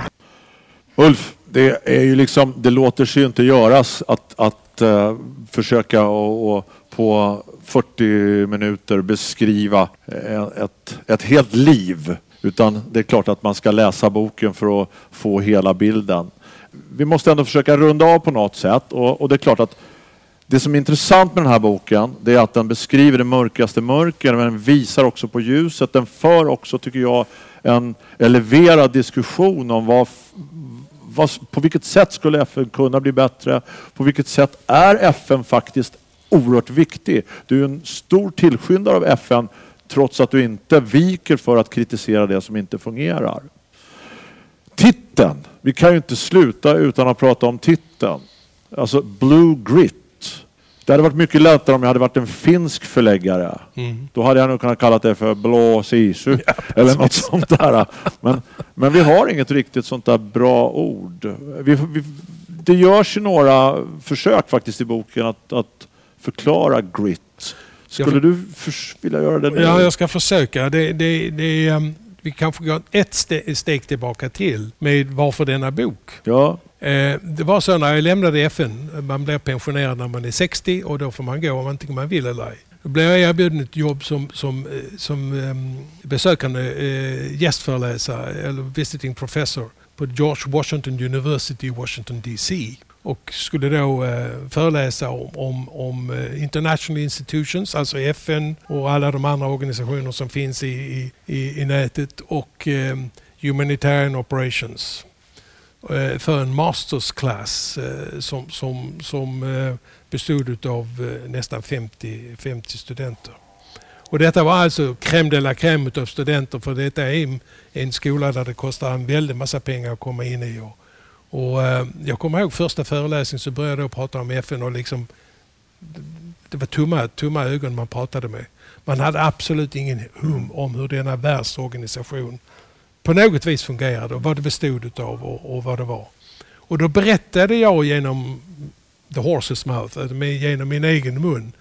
Ulf, det, är ju liksom, det låter sig inte göras att, att uh, försöka och, och på 40 minuter beskriva eh, ett, ett helt liv. Utan det är klart att man ska läsa boken för att få hela bilden. Vi måste ändå försöka runda av på något sätt och, och det är klart att det som är intressant med den här boken det är att den beskriver det mörkaste mörker men den visar också på ljuset. Den för också, tycker jag, en eleverad diskussion om vad, vad, på vilket sätt skulle FN kunna bli bättre? På vilket sätt är FN faktiskt oerhört viktig? Du är en stor tillskyndare av FN trots att du inte viker för att kritisera det som inte fungerar. Titeln. Vi kan ju inte sluta utan att prata om titeln. Alltså Blue Grit. Det hade varit mycket lättare om jag hade varit en finsk förläggare. Mm. Då hade jag nog kunnat kalla det för Blå Sisu ja, eller något sånt där. Men, men vi har inget riktigt sånt där bra ord. Vi, vi, det görs ju några försök faktiskt i boken att, att förklara grit. Skulle du vilja göra det nu? Ja, jag ska försöka. Det, det, det, um, vi kanske går ett steg tillbaka till med varför denna bok. Ja. Eh, det var så när jag lämnade FN, man blir pensionerad när man är 60 och då får man gå om antingen man vill eller ej. Då blev jag erbjuden ett jobb som, som, eh, som um, besökande uh, gästföreläsare eller visiting professor på George Washington University i Washington DC och skulle då eh, föreläsa om, om, om eh, international institutions, alltså FN och alla de andra organisationer som finns i, i, i nätet och eh, humanitarian operations. Eh, för en masters class eh, som, som, som eh, bestod av eh, nästan 50, 50 studenter. Och detta var alltså crème de la crème av studenter för detta är en skola där det kostar en väldig massa pengar att komma in i. Och, och eh, jag kommer ihåg första föreläsningen så började jag prata om FN och liksom det var tomma, tumma ögon man pratade med. Man hade absolut ingen hum om hur denna världsorganisation på något vis fungerade och vad det bestod av och, och vad det var. Och då berättade jag genom the horse's mouth, alltså genom min egen mun,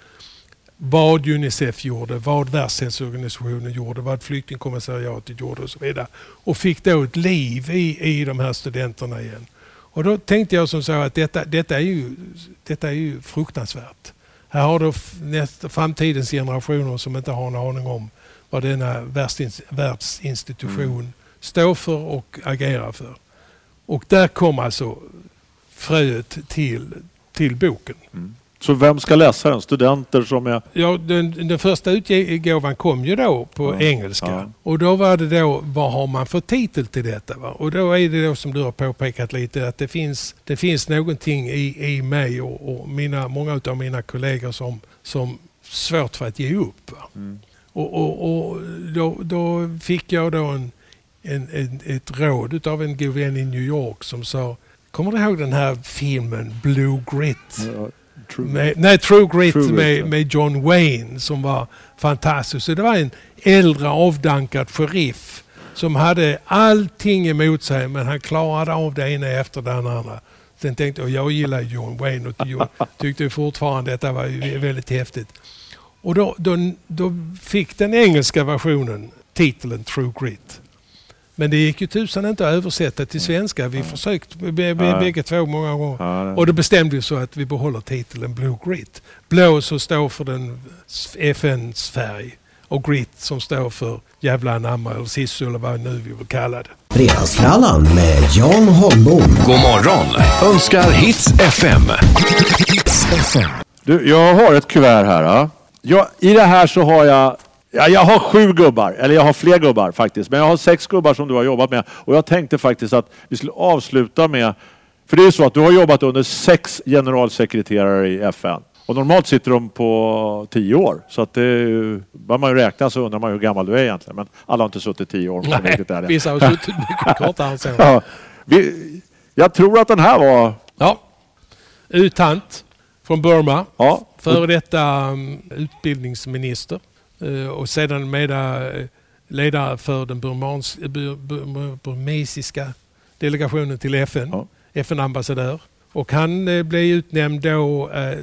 vad Unicef gjorde, vad Världshälsoorganisationen gjorde, vad flyktingkommissariatet gjorde och så vidare. Och fick då ett liv i, i de här studenterna igen. Och då tänkte jag som så att detta, detta, är, ju, detta är ju fruktansvärt. Här har du framtidens generationer som inte har en aning om vad denna världsinstitution mm stå för och agera för. Och där kom alltså fröet till, till boken. Mm. Så vem ska läsa den? Studenter som är... Ja, den, den första utgåvan kom ju då på Ja, engelska. ja. Och då var det då, vad har man för titel till detta? Va? Och då är det då som du har påpekat lite att det finns, det finns någonting i, i mig och, och mina, många av mina kollegor som, som svårt för att ge upp. Mm. Och, och, och då, då fick jag då en, en, en, ett råd av en god vän i New York som sa Kommer du ihåg den här filmen Blue Grit? Ja, true. Med, nej, True Grit, True Grit, med, ja. med John Wayne som var fantastisk. Så det var en äldre avdankad sheriff som hade allting emot sig men han klarade av det ena efter det andra. Sen tänkte jag, jag gillar John Wayne och tyckte fortfarande detta var ju väldigt häftigt. Och då, då, då fick den engelska versionen titeln True Grit. Men det gick ju tusan inte att översätta till svenska. Vi b- Nej. bägge två många gånger. Ja, det- Och då bestämde vi så att vi behåller titeln Blue Grit. Blå som står för den FNs färg och grit som står för jävla anamma eller sisu eller vad nu vi vill kalla det. Fredagsfrallan med Jan Holmbom. God morgon önskar Hits FM. Hits FM. Du, jag har ett kuvert här. Ja. Jag, I det här så har jag... Ja, jag har sju gubbar, eller jag har fler gubbar faktiskt. Men jag har sex gubbar som du har jobbat med. Och jag tänkte faktiskt att vi skulle avsluta med... För det är ju så att du har jobbat under sex generalsekreterare i FN. Och normalt sitter de på tio år. Så att det bör man ju räkna så undrar man hur gammal du är egentligen. Men alla har inte suttit tio år. ärlig. vissa har suttit mycket kortare än så. Ja, vi, jag tror att den här var... Ja. Utant från Burma. Ja, Före detta um, utbildningsminister och sedan meda eh, ledare för den burmans, eh, bur, bur, burmesiska delegationen till FN. Ja. FN-ambassadör. Och han eh, blev utnämnd då eh,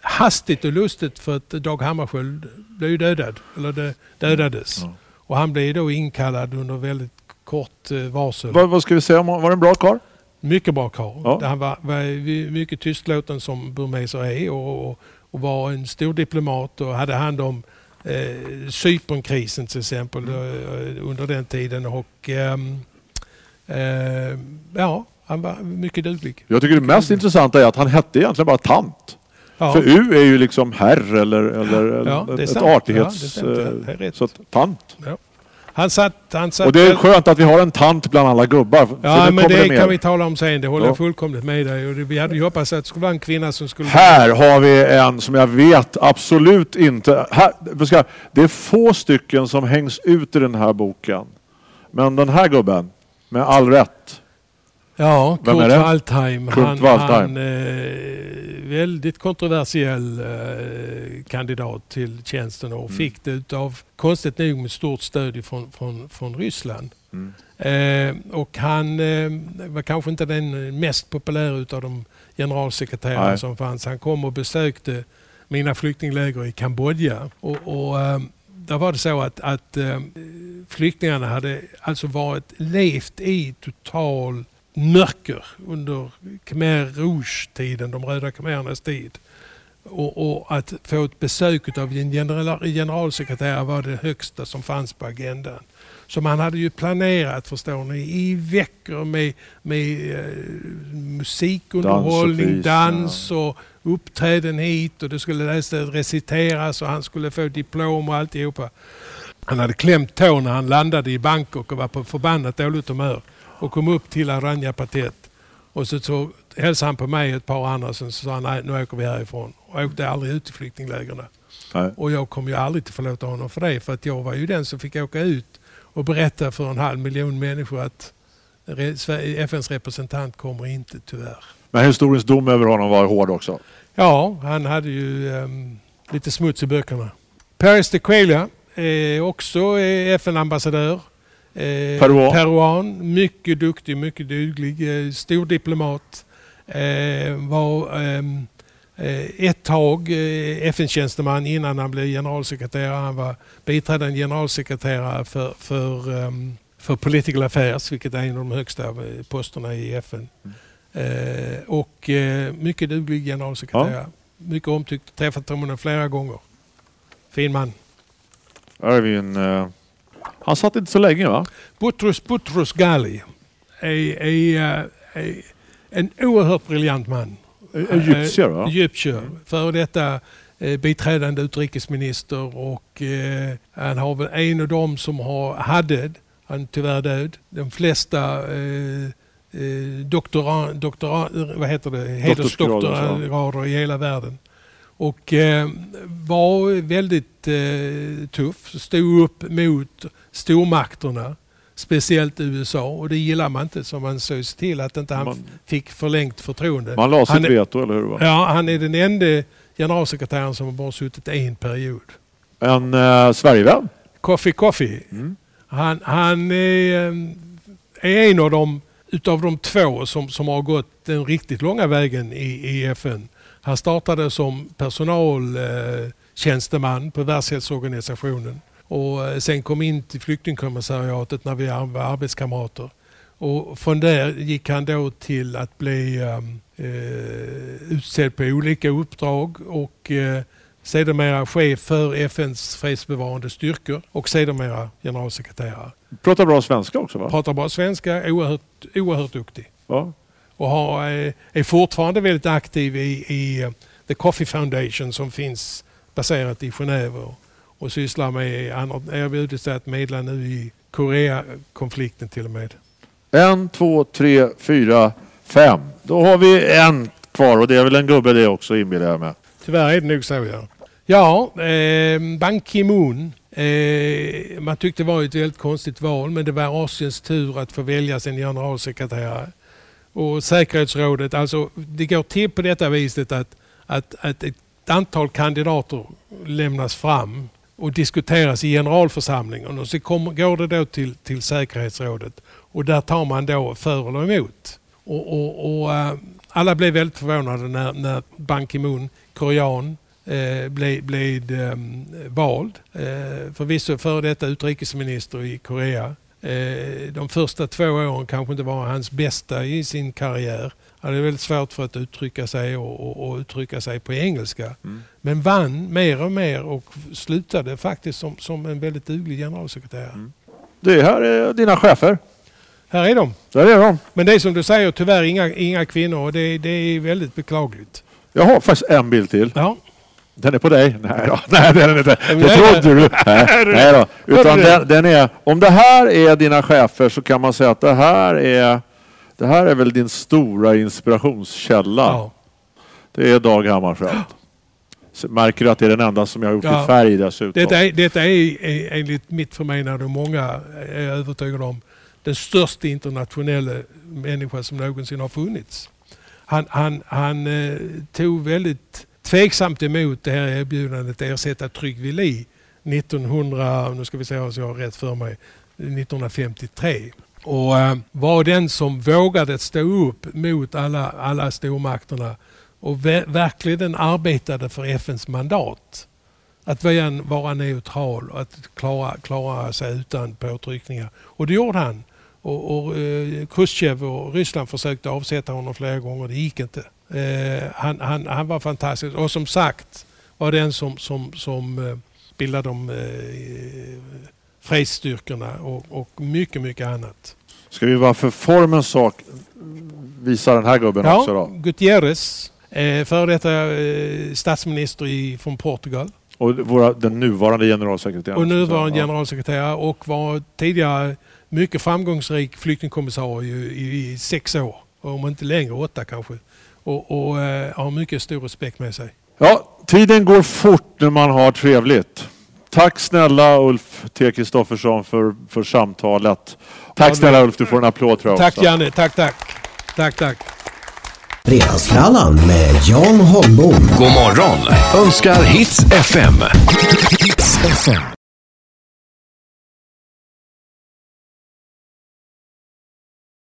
hastigt och lustigt för att Dag Hammarskjöld blev dödad. Eller dödades. Ja. Och han blev då inkallad under väldigt kort eh, varsel. vad, vad ska vi säga om Var det en bra karl? Mycket bra karl. Ja. Han var, var mycket tystlåten som burmeser är och, och, och var en stor diplomat och hade hand om eh, Cypernkrisen till exempel Mm. eh, under den tiden. Och ehm, eh, ja, han var mycket duglig. Jag tycker det mest intressanta är att han hette egentligen bara tant. Ja. För U är ju liksom herr eller, eller Ja, ett sant. artighets... Ja, är eh, så att, tant. Han satt... Han satt Och det är skönt att vi har en tant bland alla gubbar. Ja, men det mer. kan vi tala om sen. Det håller Ja. jag fullkomligt med dig. Och det, vi hade ju hoppats att det skulle vara en kvinna som skulle... Här har vi en som jag vet absolut inte... Här, det är få stycken som hängs ut i den här boken. Men den här gubben, med all rätt. Ja, Vem Kurt? Waldheim. Kurt han, Waldheim. han eh, väldigt kontroversiell eh, kandidat till tjänsten och Mm. fick det utav, konstigt nog, med stort stöd från, från, från Ryssland. Mm. Eh, och han eh, var kanske inte den mest populära utav de generalsekreterare som fanns. Han kom och besökte mina flyktingläger i Kambodja. Och, och, eh, där var det så att, att eh, flyktingarna hade alltså varit levt i total mörker under Khmer Rouge-tiden, de röda khmerernas tid. Och, och att få ett besök av en general, generalsekreterare var det högsta som fanns på agendan. Så man hade ju planerat, förstår ni, i veckor med, med eh, musikunderhållning, Dans och dans och uppträden hit och det skulle läsas, reciteras och han skulle få diplom och alltihopa. Han hade klämt tå när han landade i Bangkok och var på förbannat dåligt humör och kom upp till Aranya Patet. Och så, så hälsade han på mig och ett par andra sen så sa han nej nu åker vi härifrån. Och jag åkte aldrig ut till flyktinglägren. Och jag kommer ju aldrig att förlåta honom för det för att jag var ju den som fick åka ut och berätta för en halv miljon människor att FNs representant kommer inte tyvärr. Men historiens dom över honom var hård också. Ja, han hade ju ehm, lite smuts i böckerna. Paris de Coelho är också eh, FN-ambassadör. Eh, Peruan. Peruan. Mycket duktig, mycket duglig. Eh, stor diplomat. Eh, var ehm, eh, ett tag eh, FN-tjänsteman innan han blev generalsekreterare. Han var biträdande generalsekreterare för, för, ehm, för Political Affairs, vilket är en av de högsta eh, posterna i FN. Eh, och mycket duglig generalsekreterare. Mycket omtyckt. Träffat honom flera gånger. Fin man. Är vi en, eh, han satt inte så länge va? Boutros Boutros Ghali är, är, eh, är en oerhört briljant man. Egyptier va? Egyptier. Före detta eh, biträdande utrikesminister och eh, han har väl en av dem som har, hade, han är tyvärr död, de flesta eh, eh, doktora, doktora, vad heter det? hedersdoktorader i hela världen. Och eh, var väldigt eh, tuff, stod upp mot stormakterna, speciellt USA och det gillar man inte så man såg till att inte han Man- fick förlängt förtroende. Man la sitt veto, eller hur? Va? Ja, han är den enda generalsekreteraren som har bara suttit en period. En eh, Sverigevän. Coffee Coffee. Mm. Han, han är, eh, är en av de utav de två som, som har gått den riktigt långa vägen i, i FN. Han startade som personaltjänsteman eh, på Världshälsoorganisationen och eh, sen kom in till flyktingkommissariatet när vi var arbetskamrater. Och från där gick han då till att bli um, eh, utsedd på olika uppdrag och eh, sedermera chef för FNs fredsbevarande styrkor och sedermera generalsekreterare. Pratar bra svenska också va? Pratar bara svenska, oerhört, oerhört duktig. Ja. Och har, eh, är fortfarande väldigt aktiv i, i eh, The Coffee Foundation som finns baserat i Genève och, sysslar med, har erbjudit sig att medla nu i Korea-konflikten till och med. En, två, tre, fyra, fem. Då har vi en kvar och det är väl en gubbe det också inbillar jag mig. Tyvärr är det nog så ja. Ja, eh, Ban Ki-Moon. Eh, man tyckte det var ett väldigt konstigt val men det var Asiens tur att få välja sin generalsekreterare. Och säkerhetsrådet, alltså det går till på detta viset att, att, att ett antal kandidater lämnas fram och diskuteras i generalförsamlingen och så kom, går det då till, till säkerhetsrådet och där tar man då för eller emot. Och, och, och äh, alla blev väldigt förvånade när, när Ban Ki-Moon, korean, eh, blev, blev eh, vald. Eh, förvisso före detta utrikesminister i Korea. Eh, de första två åren kanske inte var hans bästa i sin karriär. Hade väldigt svårt för att uttrycka sig och, och, och uttrycka sig på engelska. Men vann mer och mer och slutade faktiskt som, som en väldigt duglig generalsekreterare. Det här är dina chefer. Här är de. Där är de. Men det är som du säger, tyvärr inga, inga kvinnor och det, det är väldigt beklagligt. Jag har faktiskt en bild till. Ja, Den är på dig? Nej då. Nej det är den inte. Det trodde du. Nej, nej då. Utan den, den är, om det här är dina chefer så kan man säga att det här är, det här är väl din stora inspirationskälla. ja. Det är Dag Hammarskjöld. Märker du att det är den enda som jag har gjort Ja. i färg dessutom? Detta är, detta är, är enligt mitt förmenande och många är övertygade om den största internationella människa som någonsin har funnits. Han, han, han eh, tog väldigt tveksamt emot det här erbjudandet att ersätta Trygve Lie 1900, nu ska vi se om jag har rätt för mig, 1953. Och eh, var den som vågade stå upp mot alla, alla stormakterna och verkligen arbetade för FNs mandat. Att vara, neutral och att klara, klara sig utan påtryckningar. Och det gjorde han. Och, och eh, Khrushchev och Ryssland försökte avsätta honom flera gånger. Det gick inte. Eh, han, han, han var fantastisk. Och som sagt var den som, som, som eh, bildade de eh, fredsstyrkorna och, och mycket, mycket annat. Ska vi bara för formens sak visa den här gubben också Ja, då? Gutierrez, eh, före detta eh, statsminister i, från Portugal. Och våra, den nuvarande generalsekreteraren. Och nuvarande Ja. generalsekreterare och var tidigare mycket framgångsrik flyktingkommissarie i, i sex år. Om inte längre, åtta kanske. Och, och eh, har mycket stor respekt med sig. Ja, tiden går fort när man har trevligt. Tack snälla Ulf T Kristoffersson för, för samtalet. Tack Ja, snälla Ulf, du får en applåd tror jag Tack också. Janne, tack tack. Tack tack. Fredagsfrallan med Jan Holmbom. God morgon önskar Hits FM. Hits FM.